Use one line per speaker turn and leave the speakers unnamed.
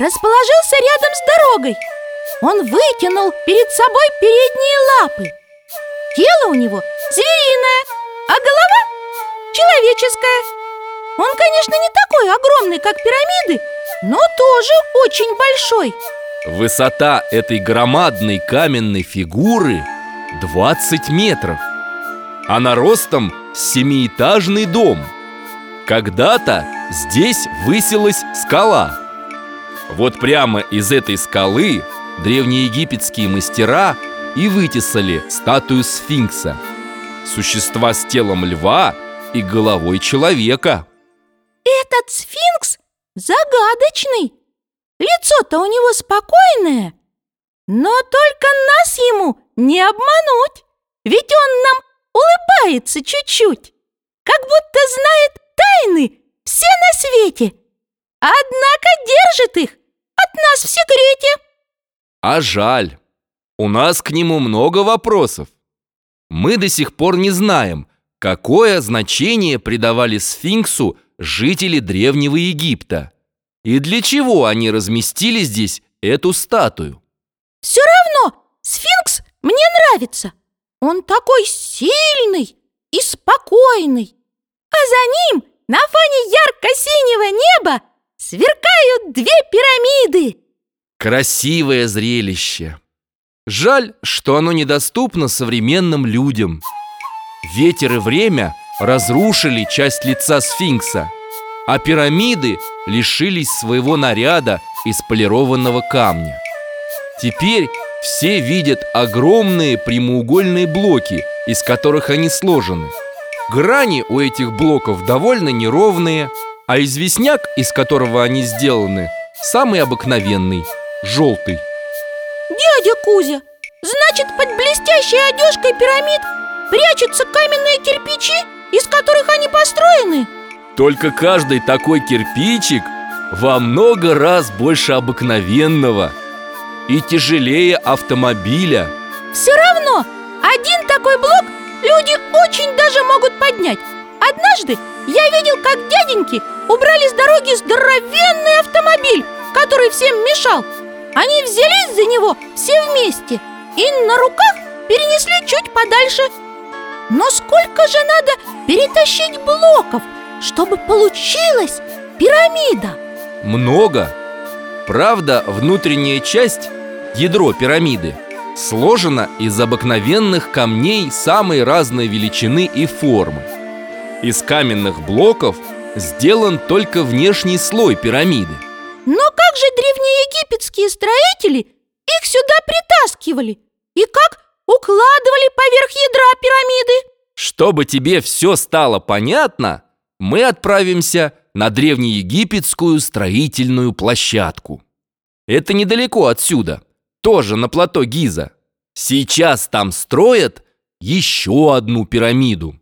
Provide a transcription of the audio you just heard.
расположился рядом с дорогой. Он вытянул перед собой передние лапы. Тело у него звериное, а голова человеческая. Он, конечно, не такой огромный, как пирамиды, но тоже очень большой.
Высота этой громадной каменной фигуры 20 метров. Она ростом семиэтажный дом. Когда-то здесь высилась скала. Вот прямо из этой скалы древнеегипетские мастера и вытесали статую сфинкса. Существа с телом льва и головой человека.
Этот сфинкс загадочный. Лицо-то у него спокойное, но только нас ему не обмануть, ведь он нам улыбается чуть-чуть, как будто знает тайны все на свете, однако держит их
А жаль, у нас к нему много вопросов. Мы до сих пор не знаем, какое значение придавали сфинксу жители Древнего Египта и для чего они разместили здесь эту статую.
Все равно сфинкс мне нравится. Он такой сильный и спокойный. А за ним на фоне ярко-синего неба сверкают две пирамиды.
Красивое зрелище. Жаль, что оно недоступно современным людям. Ветер и время разрушили часть лица сфинкса, а пирамиды лишились своего наряда из полированного камня. Теперь все видят огромные прямоугольные блоки, из которых они сложены. Грани у этих блоков довольно неровные, а известняк, из которого они сделаны, самый обыкновенный, желтый.
Дядя Кузя, значит, под блестящей одежкой пирамид прячутся каменные кирпичи, из которых они построены?
Только каждый такой кирпичик во много раз больше обыкновенного – и тяжелее автомобиля
Все равно один такой блок люди очень даже могут поднять Однажды я видел, как дяденьки убрали с дороги здоровенный автомобиль, который всем мешал Они взялись за него все вместе и на руках перенесли чуть подальше Но сколько же надо перетащить блоков, чтобы получилась пирамида?
Много Правда, внутренняя часть ядро пирамиды сложено из обыкновенных камней самой разной величины и формы. Из каменных блоков сделан только внешний слой пирамиды.
Но как же древнеегипетские строители их сюда притаскивали? И как укладывали поверх ядра пирамиды?
Чтобы тебе все стало понятно, мы отправимся на древнеегипетскую строительную площадку. Это недалеко отсюда – тоже на плато Гиза. Сейчас там строят еще одну пирамиду.